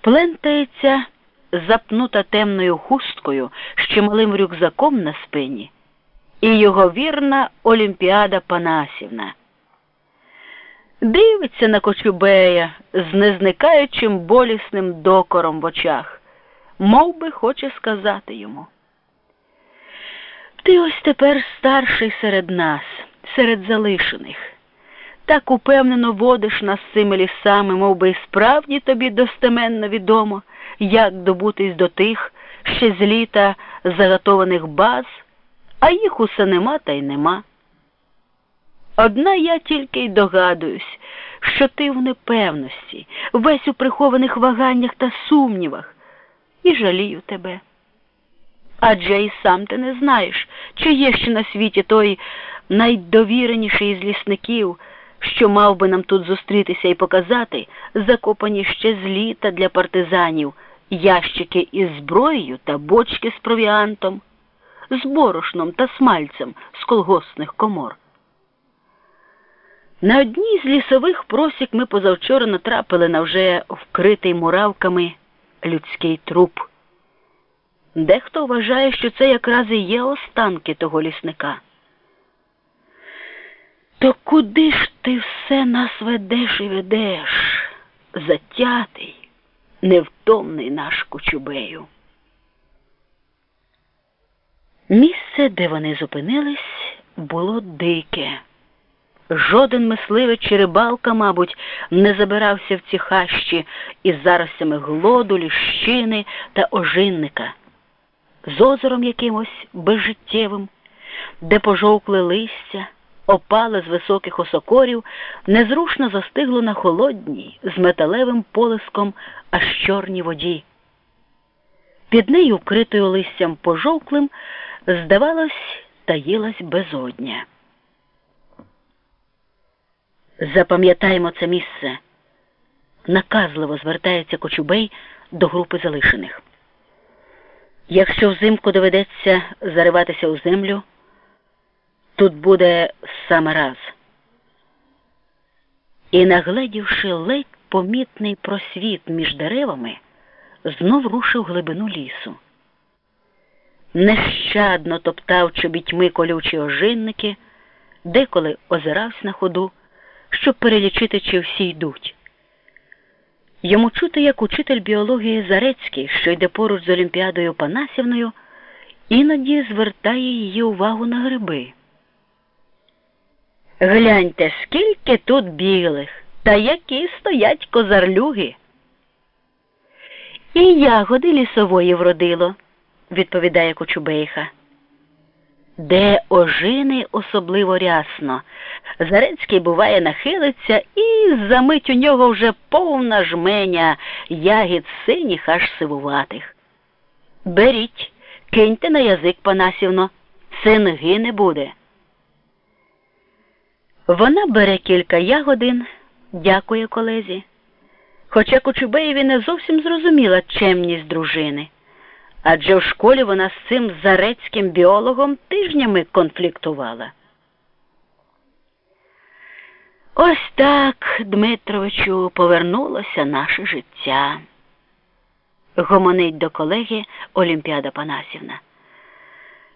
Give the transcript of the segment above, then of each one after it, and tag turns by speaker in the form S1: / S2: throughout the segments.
S1: плентається запнута темною хусткою з чималим рюкзаком на спині, і його вірна Олімпіада Панасівна. Дивиться на Кочубея з незникаючим болісним докором в очах, мов би хоче сказати йому. Ти ось тепер старший серед нас, серед залишених. Так упевнено водиш нас цими лісами, мов би справді тобі достеменно відомо, як добутись до тих ще з літа заготованих баз, а їх усе нема та й нема. Одна я тільки й догадуюсь, що ти в непевності, весь у прихованих ваганнях та сумнівах, і жалію тебе. Адже і сам ти не знаєш, чи є ще на світі той найдовіреніший із лісників, що мав би нам тут зустрітися і показати, закопані ще з літа для партизанів, ящики із зброєю та бочки з провіантом, з борошном та смальцем з колгоспних комор. На одній з лісових просік ми позавчора натрапили на вже вкритий муравками людський труп. Дехто вважає, що це якраз і є останки того лісника. То куди ж ти все нас ведеш і ведеш, затятий, невтомний наш кучубею? Місце, де вони зупинились, було дике. Жоден мисливець чи рибалка, мабуть, не забирався в ці хащі із заростями глоду, ліщини та ожинника, з озером якимось безжиттєвим, де пожовкли листя, опали з високих осокорів, незрушно застигло на холодній, з металевим полиском аж чорній воді. Під нею, вкритою листям пожовклим, здавалось, таїлась безодня. Запам'ятаємо це місце. Наказливо звертається Кочубей до групи залишених. Якщо взимку доведеться зариватися у землю, тут буде саме раз. І, нагледівши ледь помітний просвіт між деревами, знов рушив глибину лісу. Нещадно топтав чобітьми колючі ожинники, деколи озирався на ходу щоб перелічити, чи всі йдуть. Йому чути, як учитель біології Зарецький, що йде поруч з Олімпіадою Панасівною, іноді звертає її увагу на гриби. Гляньте, скільки тут білих, та які стоять козарлюги. І ягоди лісової вродило, відповідає Кочубейха де ожини особливо рясно. Зарецький, буває, нахилиться, і за мить у нього вже повна жменя ягід синіх аж сивуватих. Беріть, киньте на язик Панасівно, синги не буде. Вона бере кілька ягодин, дякує колезі. Хоча Кочубеєві не зовсім зрозуміла чемність дружини адже в школі вона з цим зарецьким біологом тижнями конфліктувала. Ось так, Дмитровичу, повернулося наше життя. Гомонить до колеги Олімпіада Панасівна.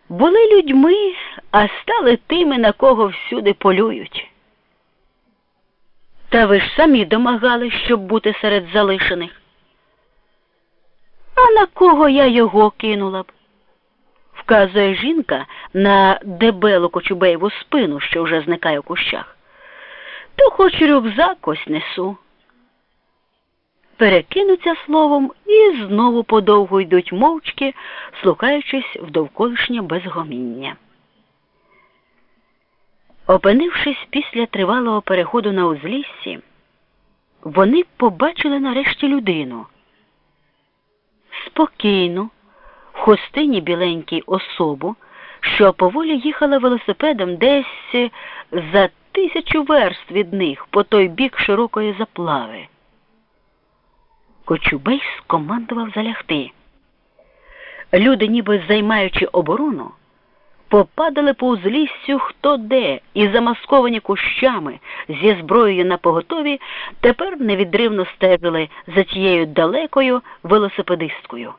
S1: Були людьми, а стали тими, на кого всюди полюють. Та ви ж самі домагали, щоб бути серед залишених. А на кого я його кинула б? Вказує жінка на дебелу Кочубеєву спину, що вже зникає в кущах. То хоч рюкзак ось несу. Перекинуться словом і знову подовго йдуть мовчки, слухаючись в довколишнє безгоміння. Опинившись після тривалого переходу на узліссі, вони побачили нарешті людину спокійну, в хустині біленькій особу, що поволі їхала велосипедом десь за тисячу верст від них по той бік широкої заплави. Кочубей скомандував залягти. Люди, ніби займаючи оборону, попадали по узліссю хто де і замасковані кущами зі зброєю на поготові тепер невідривно стежили за тією далекою велосипедисткою.